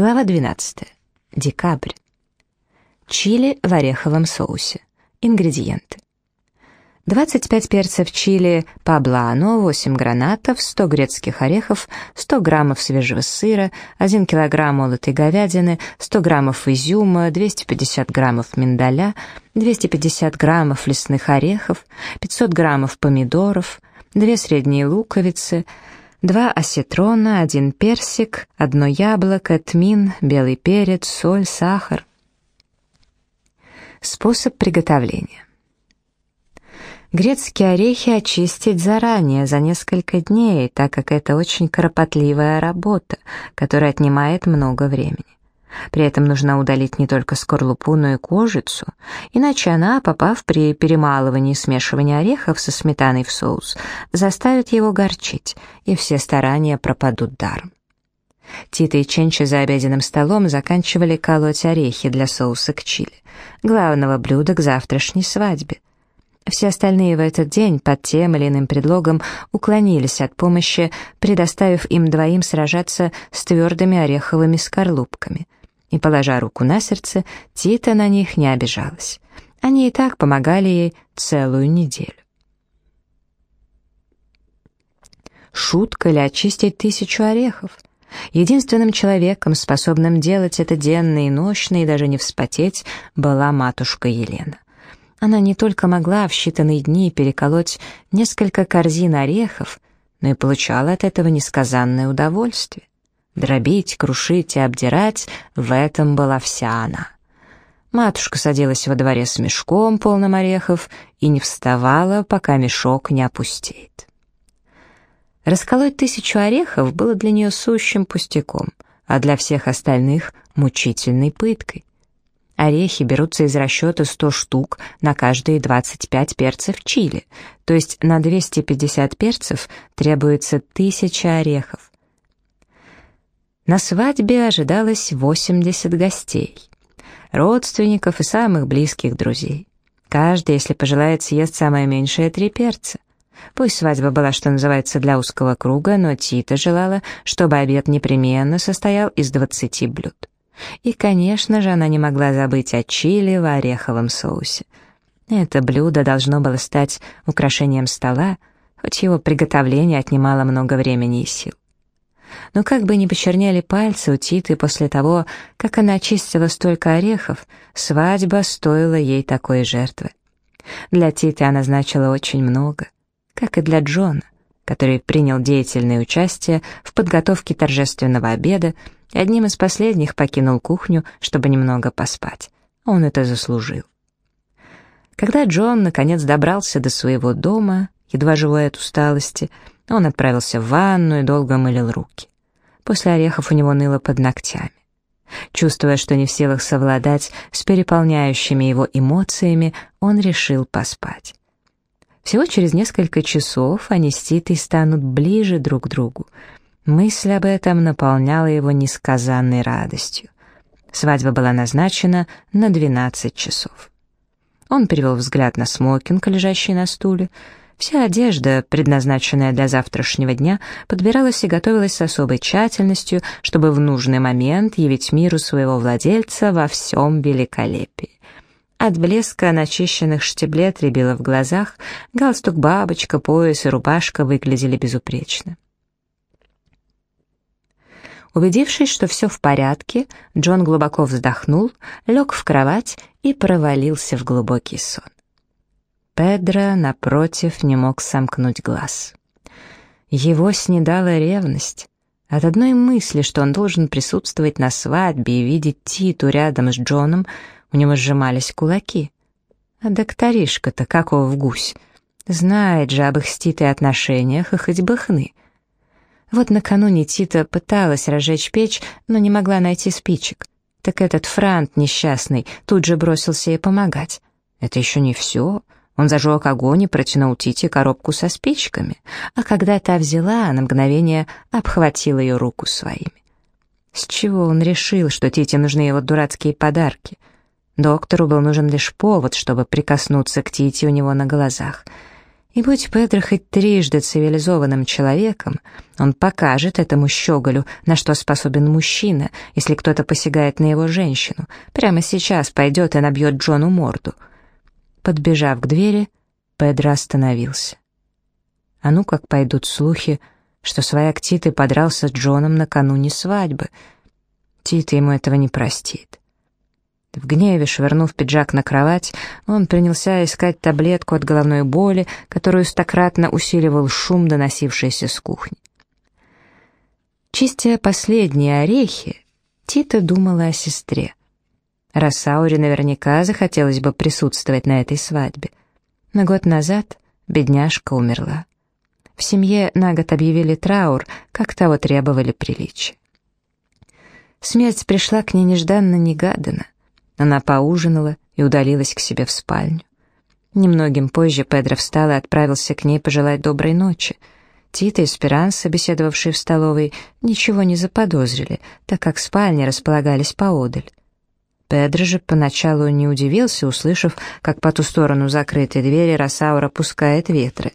Глава 12. Декабрь. Чили в ореховом соусе. Ингредиенты. 25 перцев чили паблано, 8 гранатов, 100 грецких орехов, 100 граммов свежего сыра, 1 килограмм молотой говядины, 100 граммов изюма, 250 граммов миндаля, 250 граммов лесных орехов, 500 граммов помидоров, 2 средние луковицы, 2 осетрона, 1 персик, 1 яблоко, тмин, белый перец, соль, сахар. Способ приготовления. Грецкие орехи очистить заранее, за несколько дней, так как это очень кропотливая работа, которая отнимает много времени. При этом нужно удалить не только скорлупу, но и кожицу, иначе она, попав при перемалывании и смешивании орехов со сметаной в соус, заставит его горчить, и все старания пропадут даром. Тита и Ченчи за обеденным столом заканчивали колоть орехи для соуса к чили, главного блюда к завтрашней свадьбе. Все остальные в этот день под тем или иным предлогом уклонились от помощи, предоставив им двоим сражаться с твердыми ореховыми скорлупками. И, положа руку на сердце, Тита на них не обижалась. Они и так помогали ей целую неделю. Шутка ли очистить тысячу орехов? Единственным человеком, способным делать это денно и ночно и даже не вспотеть, была матушка Елена. Она не только могла в считанные дни переколоть несколько корзин орехов, но и получала от этого несказанное удовольствие. Дробить, крушить и обдирать — в этом была вся она. Матушка садилась во дворе с мешком, полным орехов, и не вставала, пока мешок не опустеет. Расколоть тысячу орехов было для нее сущим пустяком, а для всех остальных — мучительной пыткой. Орехи берутся из расчета 100 штук на каждые 25 перцев чили, то есть на 250 перцев требуется 1000 орехов. На свадьбе ожидалось 80 гостей, родственников и самых близких друзей. Каждый, если пожелает, съест самое меньшее три перца. Пусть свадьба была, что называется, для узкого круга, но Тита желала, чтобы обед непременно состоял из 20 блюд. И, конечно же, она не могла забыть о чили в ореховом соусе. Это блюдо должно было стать украшением стола, хоть его приготовление отнимало много времени и сил. Но как бы ни почернели пальцы у Титы после того, как она очистила столько орехов, свадьба стоила ей такой жертвы. Для Титы она значила очень много, как и для Джона, который принял деятельное участие в подготовке торжественного обеда и одним из последних покинул кухню, чтобы немного поспать. Он это заслужил. Когда Джон наконец добрался до своего дома, едва живой от усталости, он отправился в ванну и долго мылил руки. После орехов у него ныло под ногтями. Чувствуя, что не в силах совладать с переполняющими его эмоциями, он решил поспать. Всего через несколько часов они с Титой станут ближе друг к другу — Мысль об этом наполняла его несказанной радостью. Свадьба была назначена на 12 часов. Он перевел взгляд на смокинг, лежащий на стуле. Вся одежда, предназначенная для завтрашнего дня, подбиралась и готовилась с особой тщательностью, чтобы в нужный момент явить миру своего владельца во всем великолепии. От блеска начищенных штиблет рябило в глазах, галстук, бабочка, пояс и рубашка выглядели безупречно. Убедившись, что все в порядке, Джон глубоко вздохнул, лег в кровать и провалился в глубокий сон. Педро, напротив, не мог сомкнуть глаз. Его снедала ревность. От одной мысли, что он должен присутствовать на свадьбе и видеть Титу рядом с Джоном, у него сжимались кулаки. А докторишка-то каков гусь? Знает же об их с Титой отношениях и хоть бы хны — вот накануне Тита пыталась разжечь печь, но не могла найти спичек. Так этот Франт несчастный тут же бросился ей помогать. Это еще не все. Он зажег огонь и протянул Тите коробку со спичками, а когда та взяла, на мгновение обхватил ее руку своими. С чего он решил, что Тите нужны его дурацкие подарки? Доктору был нужен лишь повод, чтобы прикоснуться к Тите у него на глазах — И будь Педро хоть трижды цивилизованным человеком, он покажет этому щеголю, на что способен мужчина, если кто-то посягает на его женщину. Прямо сейчас пойдет и набьет Джону морду. Подбежав к двери, Педро остановился. А ну как пойдут слухи, что свояк Титы подрался с Джоном накануне свадьбы. Тита ему этого не простит. В гневе, швырнув пиджак на кровать, он принялся искать таблетку от головной боли, которую стократно усиливал шум, доносившийся с кухни. Чистя последние орехи, Тита думала о сестре. Рассауре наверняка захотелось бы присутствовать на этой свадьбе. Но год назад бедняжка умерла. В семье на год объявили траур, как того требовали приличия. Смерть пришла к ней нежданно-негаданно. Она поужинала и удалилась к себе в спальню. Немногим позже Педро встал и отправился к ней пожелать доброй ночи. Тита и Спиранса, беседовавшие в столовой, ничего не заподозрили, так как спальни располагались поодаль. Педро же поначалу не удивился, услышав, как по ту сторону закрытой двери Росаура пускает ветры.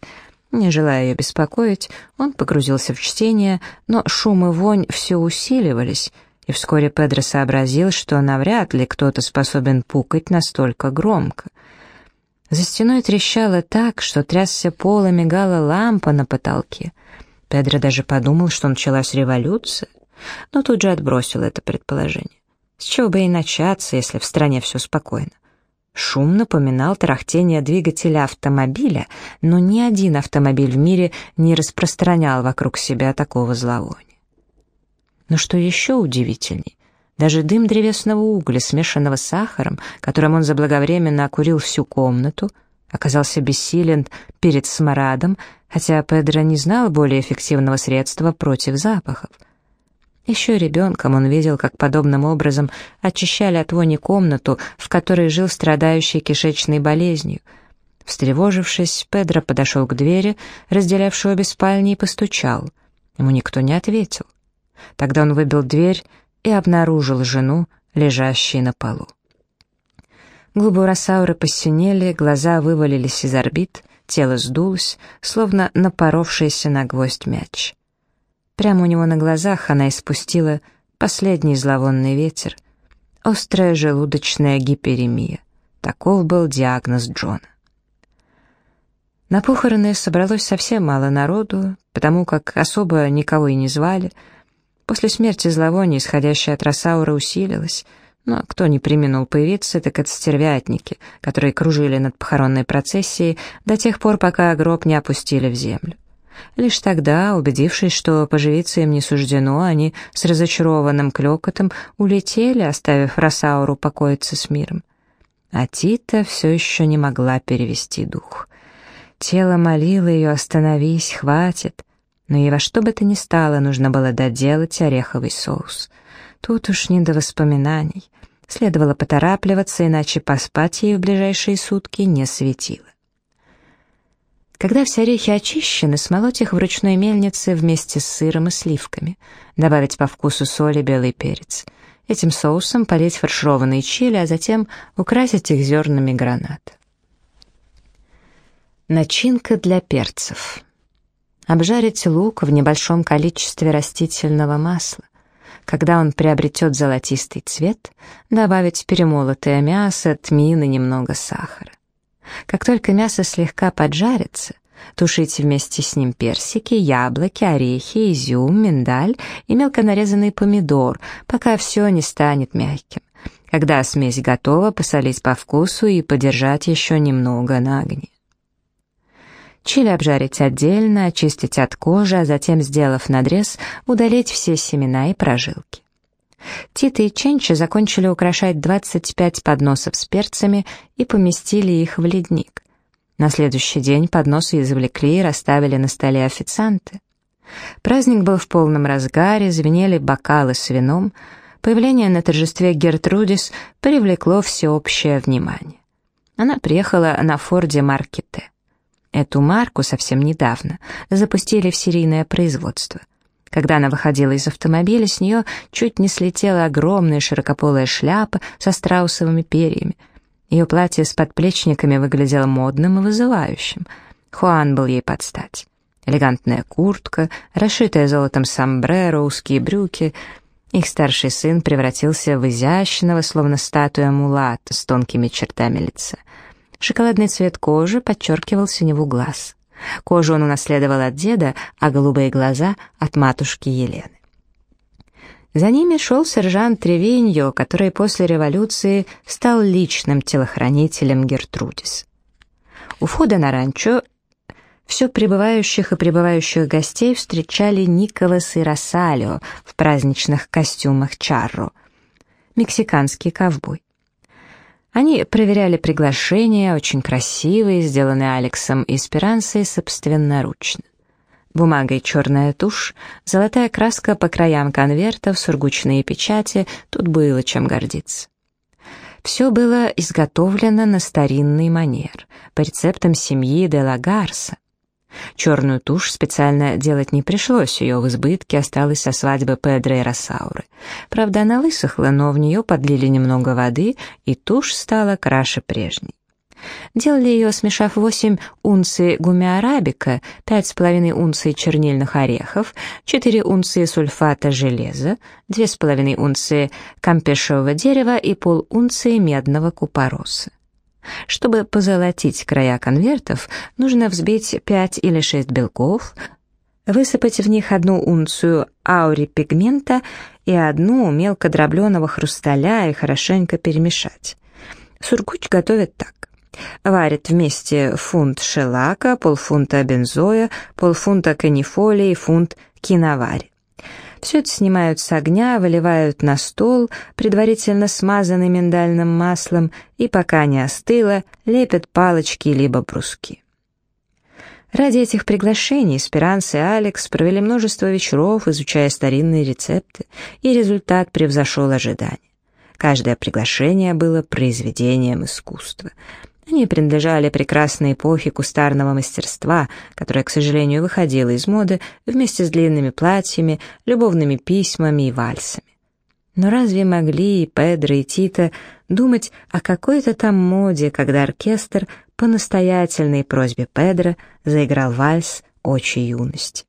Не желая ее беспокоить, он погрузился в чтение, но шум и вонь все усиливались — и вскоре Педро сообразил, что навряд ли кто-то способен пукать настолько громко. За стеной трещало так, что трясся пол и мигала лампа на потолке. Педро даже подумал, что началась революция, но тут же отбросил это предположение. С чего бы и начаться, если в стране все спокойно? Шум напоминал тарахтение двигателя автомобиля, но ни один автомобиль в мире не распространял вокруг себя такого зловония. Но что еще удивительней, даже дым древесного угля, смешанного с сахаром, которым он заблаговременно окурил всю комнату, оказался бессилен перед смрадом, хотя Педро не знал более эффективного средства против запахов. Еще ребенком он видел, как подобным образом очищали от вони комнату, в которой жил страдающий кишечной болезнью. Встревожившись, Педро подошел к двери, разделявшей обе спальни, и постучал. Ему никто не ответил. Тогда он выбил дверь и обнаружил жену, лежащей на полу. Губы Росауры посинели, глаза вывалились из орбит, тело сдулось, словно напоровшийся на гвоздь мяч. Прямо у него на глазах она испустила последний зловонный ветер. Острая желудочная гиперемия. Таков был диагноз Джона. На похороны собралось совсем мало народу, потому как особо никого и не звали — После смерти зловоние, исходящее от Росаура, усилилось, но кто не применил появиться, так это стервятники, которые кружили над похоронной процессией до тех пор, пока гроб не опустили в землю. Лишь тогда, убедившись, что поживиться им не суждено, они с разочарованным клёкотом улетели, оставив Росауру покоиться с миром. А Тита все еще не могла перевести дух. Тело молило ее «Остановись, хватит!» но ей во что бы то ни стало нужно было доделать ореховый соус. Тут уж не до воспоминаний. Следовало поторапливаться, иначе поспать ей в ближайшие сутки не светило. Когда все орехи очищены, смолоть их в ручной мельнице вместе с сыром и сливками. Добавить по вкусу соли белый перец. Этим соусом полить фаршированные чили, а затем украсить их зернами граната. Начинка для перцев. Обжарить лук в небольшом количестве растительного масла. Когда он приобретет золотистый цвет, добавить перемолотое мясо, тмин и немного сахара. Как только мясо слегка поджарится, тушите вместе с ним персики, яблоки, орехи, изюм, миндаль и мелко нарезанный помидор, пока все не станет мягким. Когда смесь готова, посолить по вкусу и подержать еще немного на огне. Чили обжарить отдельно, очистить от кожи, а затем, сделав надрез, удалить все семена и прожилки. Тита и Ченчи закончили украшать 25 подносов с перцами и поместили их в ледник. На следующий день подносы извлекли и расставили на столе официанты. Праздник был в полном разгаре, звенели бокалы с вином. Появление на торжестве Гертрудис привлекло всеобщее внимание. Она приехала на форде марки Т. Эту марку совсем недавно запустили в серийное производство. Когда она выходила из автомобиля, с нее чуть не слетела огромная широкополая шляпа со страусовыми перьями. Ее платье с подплечниками выглядело модным и вызывающим. Хуан был ей под стать. Элегантная куртка, расшитая золотом сомбреро, узкие брюки. Их старший сын превратился в изящного, словно статуя мулата с тонкими чертами лица. Шоколадный цвет кожи подчеркивал синеву глаз. Кожу он унаследовал от деда, а голубые глаза — от матушки Елены. За ними шел сержант Тревиньо, который после революции стал личным телохранителем Гертрудис. У входа на ранчо все прибывающих и прибывающих гостей встречали Николас и Росалио в праздничных костюмах Чарро, мексиканский ковбой. Они проверяли приглашения, очень красивые, сделанные Алексом и Спирансой собственноручно. Бумага и черная тушь, золотая краска по краям конвертов, сургучные печати, тут было чем гордиться. Все было изготовлено на старинный манер, по рецептам семьи де ла Гарса. Черную тушь специально делать не пришлось, ее в избытке осталось со свадьбы Педро и Росауры. Правда, она высохла, но в нее подлили немного воды, и тушь стала краше прежней. Делали ее, смешав 8 унций гумиарабика, 5,5 унций чернильных орехов, 4 унции сульфата железа, 2,5 унции кампешевого дерева и пол унции медного купороса. Чтобы позолотить края конвертов, нужно взбить 5 или 6 белков, высыпать в них одну унцию аурипигмента и одну мелко дробленого хрусталя и хорошенько перемешать. Сургуч готовят так. Варят вместе фунт шелака, полфунта бензоя, полфунта канифоли и фунт киновари. Все это снимают с огня, выливают на стол, предварительно смазанный миндальным маслом, и пока не остыло, лепят палочки либо бруски. Ради этих приглашений Спиранс и Алекс провели множество вечеров, изучая старинные рецепты, и результат превзошел ожидания. Каждое приглашение было произведением искусства — они принадлежали прекрасной эпохе кустарного мастерства, которая, к сожалению, выходила из моды вместе с длинными платьями, любовными письмами и вальсами. Но разве могли и Педро, и Тита думать о какой-то там моде, когда оркестр по настоятельной просьбе Педро заиграл вальс «Очи юности»?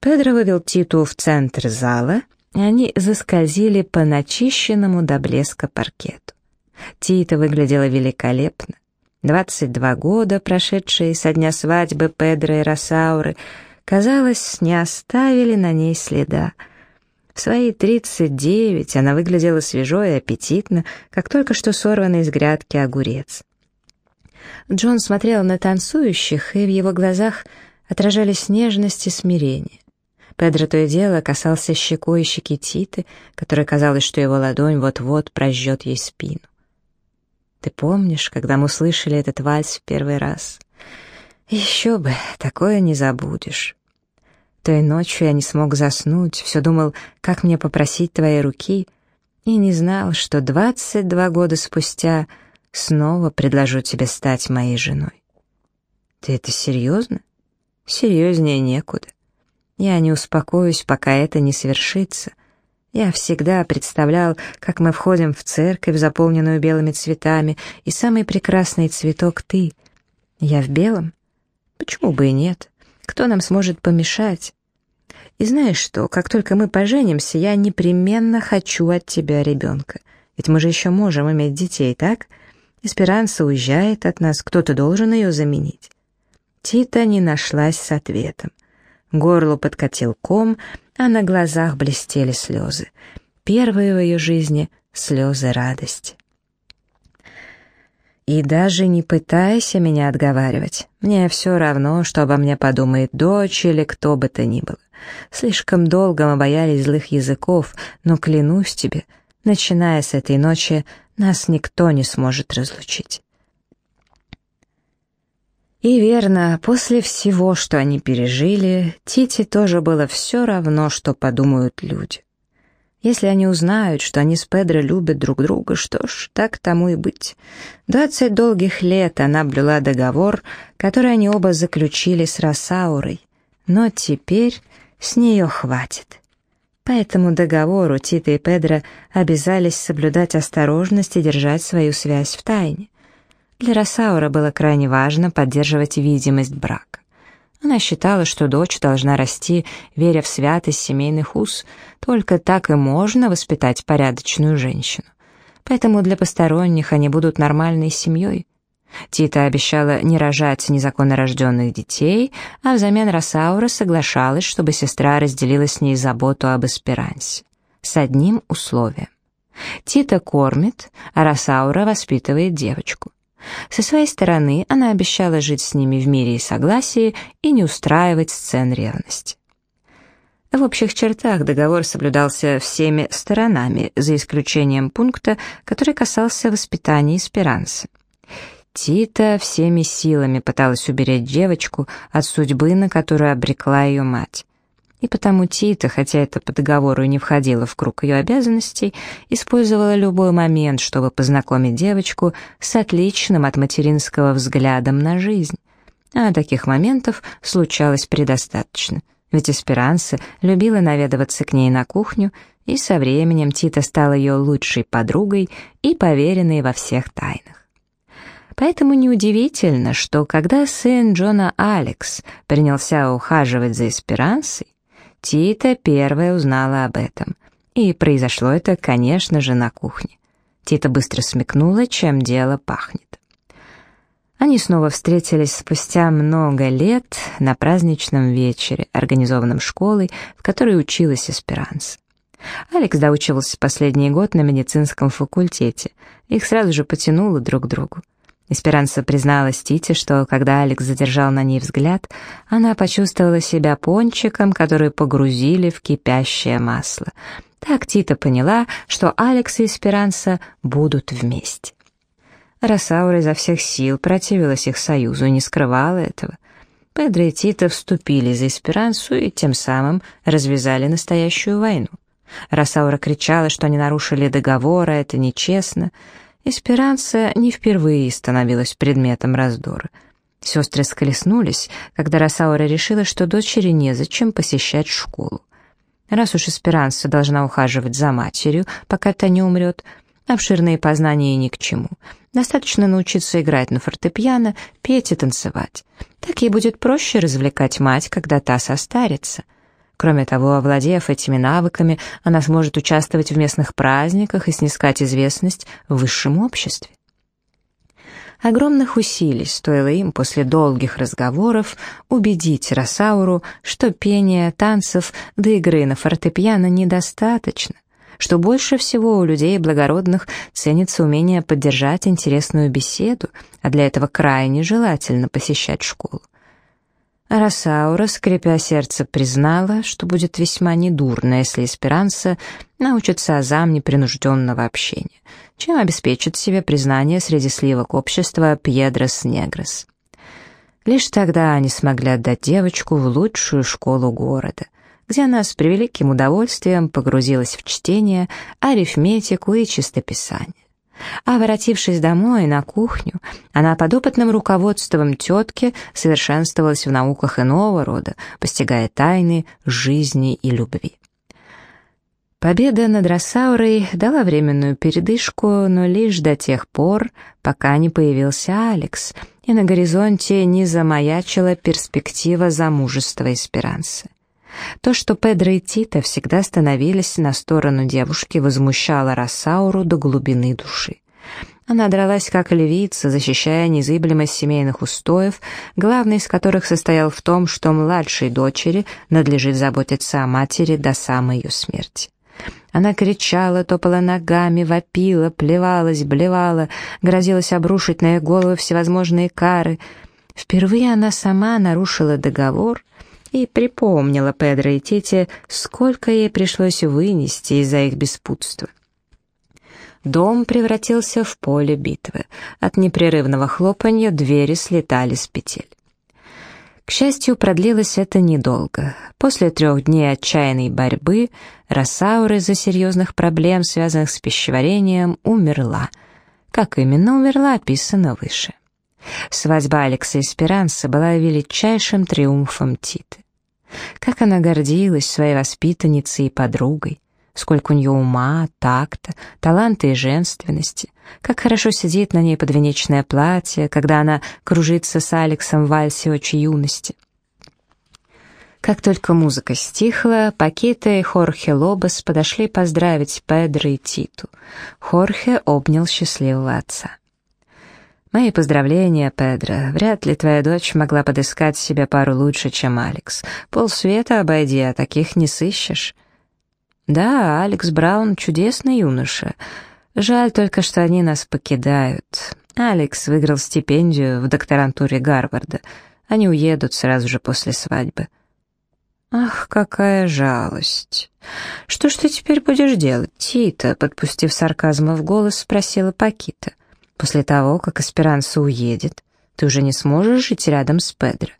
Педро вывел Титу в центр зала, и они заскользили по начищенному до блеска паркету. Тита выглядела великолепно. 22 года, прошедшие со дня свадьбы Педро и Росауры, казалось, не оставили на ней следа. В свои 39 она выглядела свежо и аппетитно, как только что сорванный из грядки огурец. Джон смотрел на танцующих, и в его глазах отражались нежность и смирение. Педро то и дело касался щекой щеки Титы, которой казалось, что его ладонь вот-вот прожжет ей спину. Ты помнишь, когда мы услышали этот вальс в первый раз? Еще бы, такое не забудешь. Той ночью я не смог заснуть, все думал, как мне попросить твоей руки, и не знал, что двадцать два года спустя снова предложу тебе стать моей женой. Ты это серьезно? Серьезнее некуда. Я не успокоюсь, пока это не свершится. Я всегда представлял, как мы входим в церковь, заполненную белыми цветами, и самый прекрасный цветок — ты. Я в белом? Почему бы и нет? Кто нам сможет помешать? И знаешь что, как только мы поженимся, я непременно хочу от тебя ребенка. Ведь мы же еще можем иметь детей, так? Эсперанса уезжает от нас, кто-то должен ее заменить. Тита не нашлась с ответом. Горло подкатил ком, а на глазах блестели слезы. Первые в ее жизни слезы радости. И даже не пытайся меня отговаривать. Мне все равно, что обо мне подумает дочь или кто бы то ни было. Слишком долго мы боялись злых языков, но клянусь тебе, начиная с этой ночи, нас никто не сможет разлучить. И верно, после всего, что они пережили, Тите тоже было все равно, что подумают люди. Если они узнают, что они с Педро любят друг друга, что ж, так тому и быть. Двадцать долгих лет она блюла договор, который они оба заключили с Росаурой. Но теперь с нее хватит. По этому договору Тита и Педро обязались соблюдать осторожность и держать свою связь в тайне. Для Росаура было крайне важно поддерживать видимость брака. Она считала, что дочь должна расти, веря в святость семейных уз, только так и можно воспитать порядочную женщину. Поэтому для посторонних они будут нормальной семьей. Тита обещала не рожать незаконно рожденных детей, а взамен Росаура соглашалась, чтобы сестра разделила с ней заботу об эсперансе. С одним условием. Тита кормит, а Росаура воспитывает девочку. Со своей стороны она обещала жить с ними в мире и согласии и не устраивать сцен ревности. В общих чертах договор соблюдался всеми сторонами, за исключением пункта, который касался воспитания эсперанцы. Тита всеми силами пыталась уберечь девочку от судьбы, на которую обрекла ее мать. И потому Тита, хотя это по договору и не входило в круг ее обязанностей, использовала любой момент, чтобы познакомить девочку с отличным от материнского взглядом на жизнь. А таких моментов случалось предостаточно, ведь Эсперанса любила наведываться к ней на кухню, и со временем Тита стала ее лучшей подругой и поверенной во всех тайнах. Поэтому неудивительно, что когда сын Джона Алекс принялся ухаживать за Эсперансой, Тита первая узнала об этом. И произошло это, конечно же, на кухне. Тита быстро смекнула, чем дело пахнет. Они снова встретились спустя много лет на праздничном вечере, организованном школой, в которой училась Эсперанс. Алекс доучивался последний год на медицинском факультете. Их сразу же потянуло друг к другу. Эсперанса призналась Тите, что когда Алекс задержал на ней взгляд, она почувствовала себя пончиком, который погрузили в кипящее масло. Так Тита поняла, что Алекс и Эсперанса будут вместе. Росаура изо всех сил противилась их союзу и не скрывала этого. Педро и Тита вступили за Эсперансу и тем самым развязали настоящую войну. Росаура кричала, что они нарушили договор, а это нечестно — Эсперанца не впервые становилась предметом раздора. Сестры сколеснулись, когда Росаура решила, что дочери незачем посещать школу. Раз уж Эсперанца должна ухаживать за матерью, пока та не умрет, обширные познания ни к чему. Достаточно научиться играть на фортепиано, петь и танцевать. Так ей будет проще развлекать мать, когда та состарится. Кроме того, овладев этими навыками, она сможет участвовать в местных праздниках и снискать известность в высшем обществе. Огромных усилий стоило им после долгих разговоров убедить Росауру, что пения, танцев да игры на фортепиано недостаточно, что больше всего у людей благородных ценится умение поддержать интересную беседу, а для этого крайне желательно посещать школу. Росаура, скрипя сердце, признала, что будет весьма недурно, если Эсперанса научится азам непринужденного общения, чем обеспечит себе признание среди сливок общества Пьедрос Негрос. Лишь тогда они смогли отдать девочку в лучшую школу города, где она с превеликим удовольствием погрузилась в чтение, арифметику и чистописание. А воротившись домой на кухню, она под опытным руководством тетки совершенствовалась в науках иного рода, постигая тайны жизни и любви. Победа над Росаурой дала временную передышку, но лишь до тех пор, пока не появился Алекс, и на горизонте не замаячила перспектива замужества Эсперансы. То, что Педро и Тита всегда становились на сторону девушки, возмущало Рассауру до глубины души. Она дралась как львица, защищая незыблемость семейных устоев, главный из которых состоял в том, что младшей дочери надлежит заботиться о матери до самой ее смерти. Она кричала, топала ногами, вопила, плевалась, блевала, грозилась обрушить на их головы всевозможные кары. Впервые она сама нарушила договор и припомнила Педро и Тете, сколько ей пришлось вынести из-за их беспутства. Дом превратился в поле битвы. От непрерывного хлопанья двери слетали с петель. К счастью, продлилось это недолго. После трех дней отчаянной борьбы Росаура из-за серьезных проблем, связанных с пищеварением, умерла. Как именно умерла, описано выше. Свадьба Алекса Эсперанса была величайшим триумфом Титы. Как она гордилась своей воспитанницей и подругой. Сколько у нее ума, такта, таланта и женственности. Как хорошо сидит на ней подвенечное платье, когда она кружится с Алексом в вальсе очи юности. Как только музыка стихла, Пакита и Хорхе Лобос подошли поздравить Педро и Титу. Хорхе обнял счастливого отца. «Мои поздравления, Педро. Вряд ли твоя дочь могла подыскать себе пару лучше, чем Алекс. Полсвета обойди, а таких не сыщешь». «Да, Алекс Браун — чудесный юноша. Жаль только, что они нас покидают. Алекс выиграл стипендию в докторантуре Гарварда. Они уедут сразу же после свадьбы». «Ах, какая жалость! Что ж ты теперь будешь делать, Тита?» Подпустив сарказма в голос, спросила Пакита. «После того, как Эсперанса уедет, ты уже не сможешь жить рядом с Педро.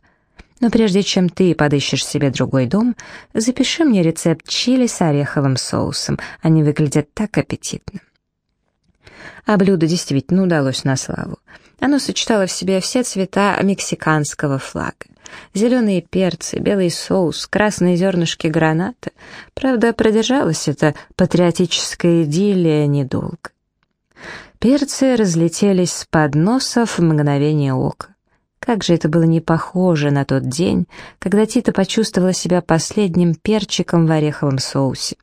Но прежде чем ты подыщешь себе другой дом, запиши мне рецепт чили с ореховым соусом. Они выглядят так аппетитно». А блюдо действительно удалось на славу. Оно сочетало в себе все цвета мексиканского флага. Зеленые перцы, белый соус, красные зернышки граната. Правда, продержалась эта патриотическая идиллия недолго. Перцы разлетелись с подносов в мгновение ока. Как же это было не похоже на тот день, когда Тита почувствовала себя последним перчиком в ореховом соусе,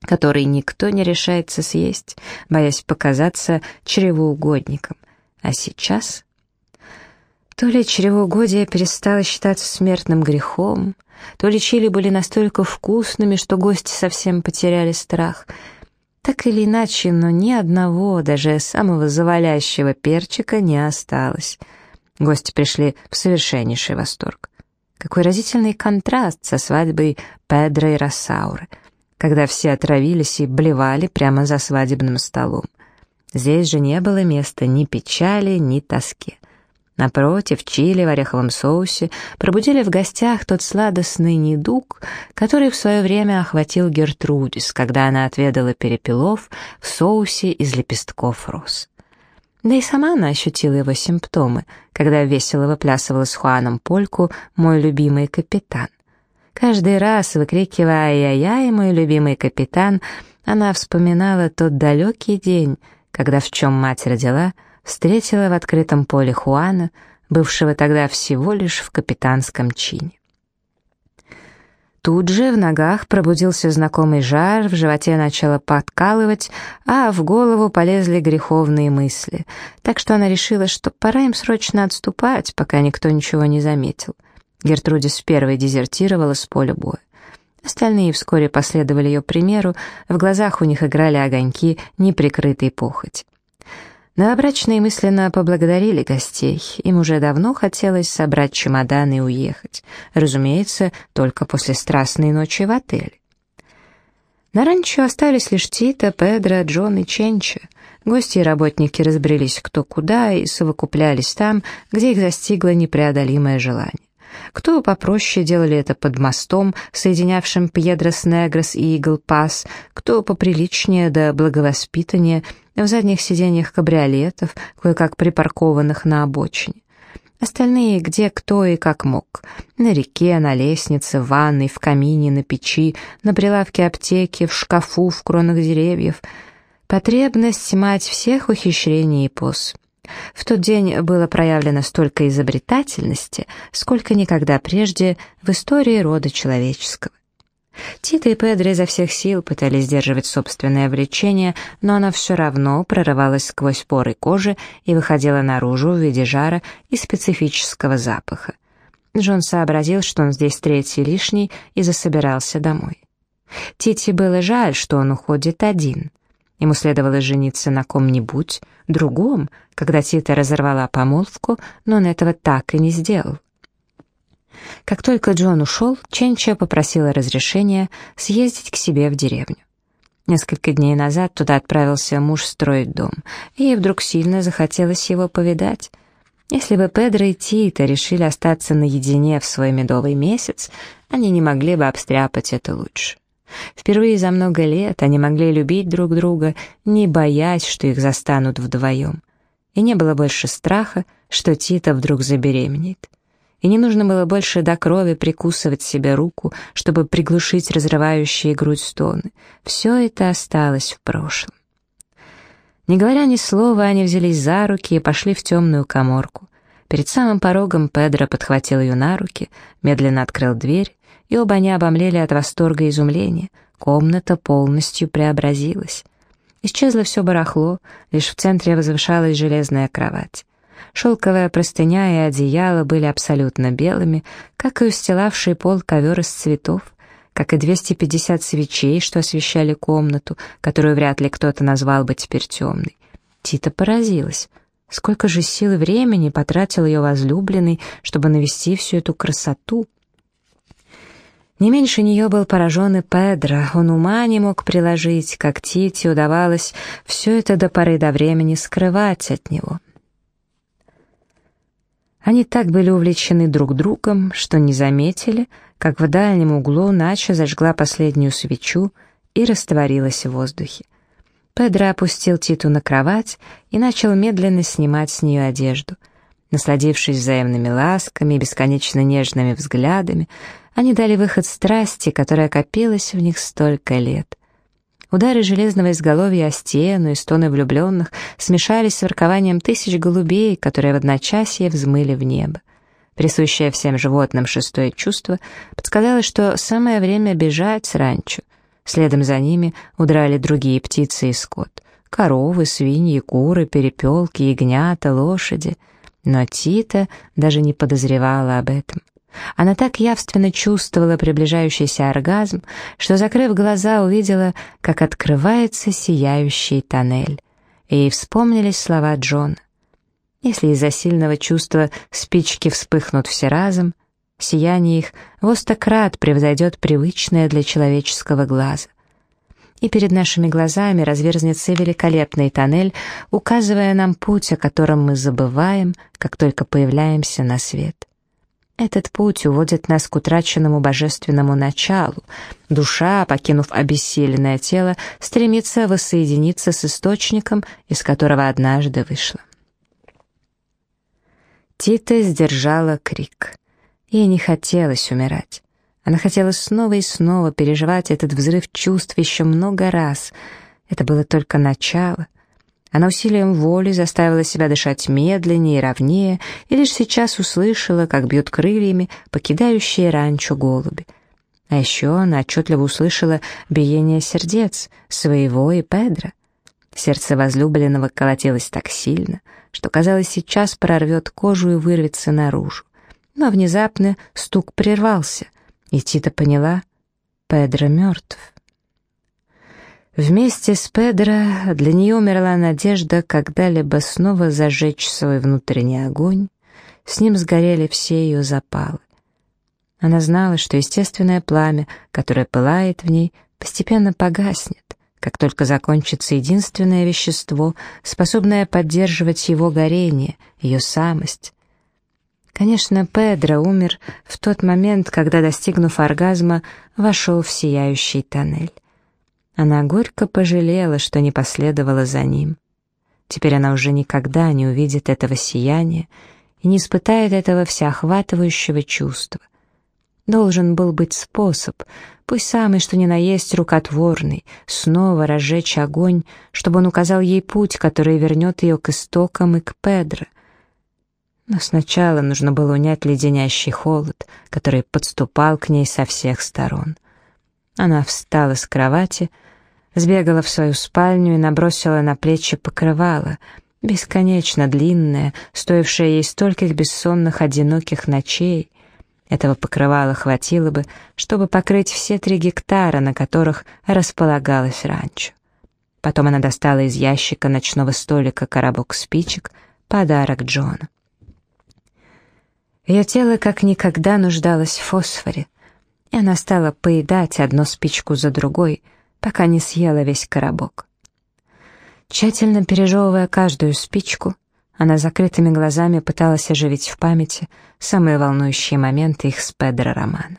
который никто не решается съесть, боясь показаться чревоугодником. А сейчас то ли чревоугодие перестало считаться смертным грехом, то ли чили были настолько вкусными, что гости совсем потеряли страх. Так или иначе, но ни одного, даже самого завалящего перчика не осталось. Гости пришли в совершеннейший восторг. Какой разительный контраст со свадьбой Педро и Рассауры, когда все отравились и блевали прямо за свадебным столом. Здесь же не было места ни печали, ни тоски. Напротив, чили в ореховом соусе пробудили в гостях тот сладостный недуг, который в свое время охватил Гертрудис, когда она отведала перепелов в соусе из лепестков роз. Да и сама она ощутила его симптомы, когда весело выплясывала с Хуаном польку «Мой любимый капитан». Каждый раз, выкрикивая «Ай-яй-яй, мой любимый капитан», она вспоминала тот далекий день, когда в чем мать родила — встретила в открытом поле Хуана, бывшего тогда всего лишь в капитанском чине. Тут же в ногах пробудился знакомый жар, в животе начало подкалывать, а в голову полезли греховные мысли, так что она решила, что пора им срочно отступать, пока никто ничего не заметил. Гертрудис первой дезертировала с поля боя. Остальные вскоре последовали ее примеру, в глазах у них играли огоньки неприкрытой похоти. Новобрачные мысленно поблагодарили гостей. Им уже давно хотелось собрать чемоданы и уехать. Разумеется, только после страстной ночи в отеле. На ранчо остались лишь Тита, Педро, Джон и Ченча. Гости и работники разбрелись кто куда и совокуплялись там, где их застигло непреодолимое желание. Кто попроще делали это под мостом, соединявшим Пьедрос-Негрос и Игл-Пас, кто поприличнее да благовоспитаннее в задних сиденьях кабриолетов, кое-как припаркованных на обочине. Остальные где кто и как мог. На реке, на лестнице, в ванной, в камине, на печи, на прилавке аптеки, в шкафу, в кронах деревьев. Потребность мать всех ухищрений и поз. В тот день было проявлено столько изобретательности, сколько никогда прежде в истории рода человеческого. Тита и Педро изо всех сил пытались сдерживать собственное влечение, но оно все равно прорывалось сквозь поры кожи и выходило наружу в виде жара и специфического запаха. Джон сообразил, что он здесь третий лишний, и засобирался домой. Тите было жаль, что он уходит один — Ему следовало жениться на ком-нибудь, другом, когда Тита разорвала помолвку, но он этого так и не сделал. Как только Джон ушел, Ченча попросила разрешения съездить к себе в деревню. Несколько дней назад туда отправился муж строить дом, и ей вдруг сильно захотелось его повидать. Если бы Педро и Тита решили остаться наедине в свой медовый месяц, они не могли бы обстряпать это лучше. Впервые за много лет они могли любить друг друга, не боясь, что их застанут вдвоем. И не было больше страха, что Тита вдруг забеременеет. И не нужно было больше до крови прикусывать себе руку, чтобы приглушить разрывающие грудь стоны. Все это осталось в прошлом. Не говоря ни слова, они взялись за руки и пошли в темную коморку. Перед самым порогом Педро подхватил ее на руки, медленно открыл дверь, и оба они обомлели от восторга и изумления. Комната полностью преобразилась. Исчезло все барахло, лишь в центре возвышалась железная кровать. Шелковая простыня и одеяло были абсолютно белыми, как и устилавший пол ковер из цветов, как и 250 свечей, что освещали комнату, которую вряд ли кто-то назвал бы теперь темной. Тита поразилась. Сколько же сил и времени потратил ее возлюбленный, чтобы навести всю эту красоту. Не меньше нее был поражен и Педро, он ума не мог приложить, как Тите удавалось все это до поры до времени скрывать от него. Они так были увлечены друг другом, что не заметили, как в дальнем углу Нача зажгла последнюю свечу и растворилась в воздухе. Педро опустил Титу на кровать и начал медленно снимать с нее одежду. Насладившись взаимными ласками и бесконечно нежными взглядами, они дали выход страсти, которая копилась в них столько лет. Удары железного изголовья о стену и стоны влюбленных смешались с воркованием тысяч голубей, которые в одночасье взмыли в небо. Присущее всем животным шестое чувство подсказало, что самое время бежать с ранчо. Следом за ними удрали другие птицы и скот. Коровы, свиньи, куры, перепелки, ягнята, лошади. Но Тита даже не подозревала об этом. Она так явственно чувствовала приближающийся оргазм, что, закрыв глаза, увидела, как открывается сияющий тоннель. И ей вспомнились слова Джона. Если из-за сильного чувства спички вспыхнут все разом, сияние их в стократ превзойдет привычное для человеческого глаза. И перед нашими глазами разверзнется великолепный тоннель, указывая нам путь, о котором мы забываем, как только появляемся на свет. Этот путь уводит нас к утраченному божественному началу. Душа, покинув обессиленное тело, стремится воссоединиться с источником, из которого однажды вышла. Тита сдержала крик. Ей не хотелось умирать. Она хотела снова и снова переживать этот взрыв чувств еще много раз. Это было только начало — она усилием воли заставила себя дышать медленнее и ровнее, и лишь сейчас услышала, как бьют крыльями покидающие ранчо голуби. А еще она отчетливо услышала биение сердец своего и Педра. Сердце возлюбленного колотилось так сильно, что, казалось, сейчас прорвет кожу и вырвется наружу. Но внезапно стук прервался, и Тита поняла — Педро мертв. Вместе с Педро для нее умерла надежда когда-либо снова зажечь свой внутренний огонь, с ним сгорели все ее запалы. Она знала, что естественное пламя, которое пылает в ней, постепенно погаснет, как только закончится единственное вещество, способное поддерживать его горение, ее самость. Конечно, Педро умер в тот момент, когда, достигнув оргазма, вошел в сияющий тоннель. Она горько пожалела, что не последовала за ним. Теперь она уже никогда не увидит этого сияния и не испытает этого всеохватывающего чувства. Должен был быть способ, пусть самый, что ни на есть рукотворный, снова разжечь огонь, чтобы он указал ей путь, который вернет ее к истокам и к Педро. Но сначала нужно было унять леденящий холод, который подступал к ней со всех сторон. Она встала с кровати, сбегала в свою спальню и набросила на плечи покрывало, бесконечно длинное, стоившее ей стольких бессонных одиноких ночей. Этого покрывала хватило бы, чтобы покрыть все три гектара, на которых располагалось ранчо. Потом она достала из ящика ночного столика коробок спичек, подарок Джона. Ее тело как никогда нуждалось в фосфоре и она стала поедать одну спичку за другой, пока не съела весь коробок. Тщательно пережевывая каждую спичку, она закрытыми глазами пыталась оживить в памяти самые волнующие моменты их с Педро романа.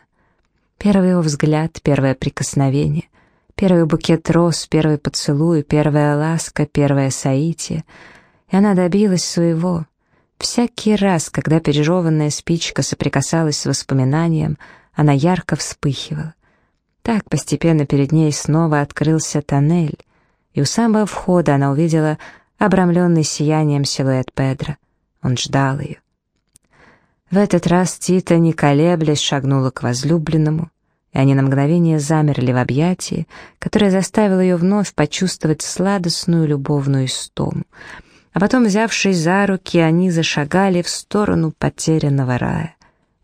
Первый его взгляд, первое прикосновение, первый букет роз, первый поцелуй, первая ласка, первое соитие. И она добилась своего. Всякий раз, когда пережеванная спичка соприкасалась с воспоминанием, она ярко вспыхивала. Так постепенно перед ней снова открылся тоннель, и у самого входа она увидела обрамленный сиянием силуэт Педро. Он ждал ее. В этот раз Тита, не колеблясь, шагнула к возлюбленному, и они на мгновение замерли в объятии, которое заставило ее вновь почувствовать сладостную любовную истому. А потом, взявшись за руки, они зашагали в сторону потерянного рая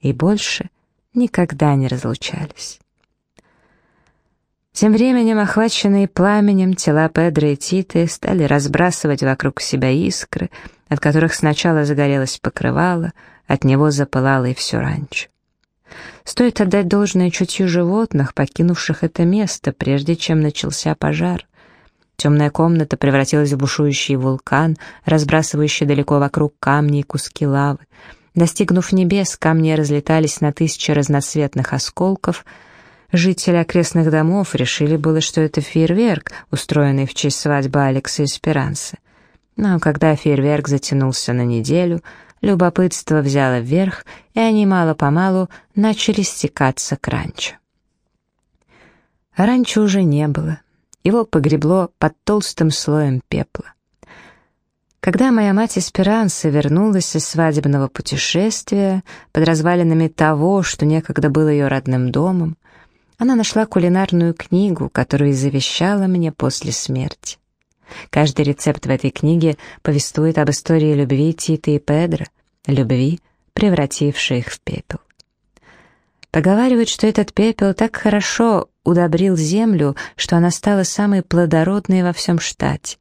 и больше никогда не разлучались. Тем временем, охваченные пламенем, тела Педро и Титы стали разбрасывать вокруг себя искры, от которых сначала загорелось покрывало, от него запылало и все раньше. Стоит отдать должное чутью животных, покинувших это место, прежде чем начался пожар. Темная комната превратилась в бушующий вулкан, разбрасывающий далеко вокруг камни и куски лавы. Достигнув небес, камни разлетались на тысячи разноцветных осколков. Жители окрестных домов решили было, что это фейерверк, устроенный в честь свадьбы Алекса и Эсперанцы. Но когда фейерверк затянулся на неделю, любопытство взяло вверх, и они мало-помалу начали стекаться к ранчо. ранчо уже не было. Его погребло под толстым слоем пепла. Когда моя мать Эсперанса вернулась из свадебного путешествия под развалинами того, что некогда было ее родным домом, она нашла кулинарную книгу, которую завещала мне после смерти. Каждый рецепт в этой книге повествует об истории любви Титы и Педро, любви, превратившей их в пепел. Поговаривают, что этот пепел так хорошо удобрил землю, что она стала самой плодородной во всем штате.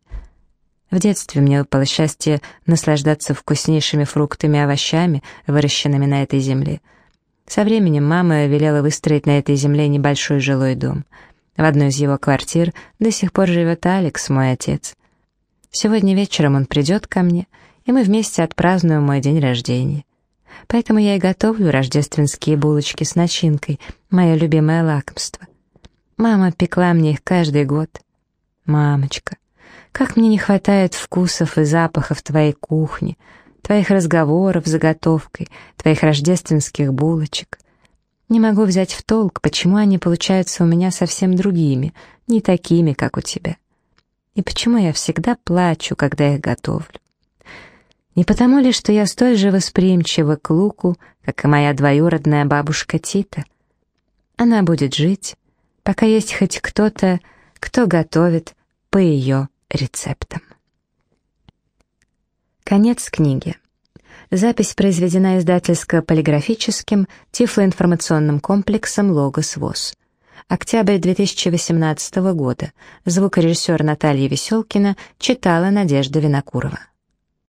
В детстве мне выпало счастье наслаждаться вкуснейшими фруктами и овощами, выращенными на этой земле. Со временем мама велела выстроить на этой земле небольшой жилой дом. В одной из его квартир до сих пор живет Алекс, мой отец. Сегодня вечером он придет ко мне, и мы вместе отпразднуем мой день рождения. Поэтому я и готовлю рождественские булочки с начинкой, мое любимое лакомство. Мама пекла мне их каждый год. Мамочка, как мне не хватает вкусов и запахов твоей кухни, твоих разговоров с заготовкой, твоих рождественских булочек. Не могу взять в толк, почему они получаются у меня совсем другими, не такими, как у тебя. И почему я всегда плачу, когда их готовлю. Не потому ли, что я столь же восприимчива к луку, как и моя двоюродная бабушка Тита? Она будет жить, пока есть хоть кто-то, кто готовит по ее рецептам. Конец книги. Запись произведена издательско-полиграфическим тифлоинформационным комплексом «Логос ВОЗ». Октябрь 2018 года. Звукорежиссер Наталья Веселкина читала Надежда Винокурова.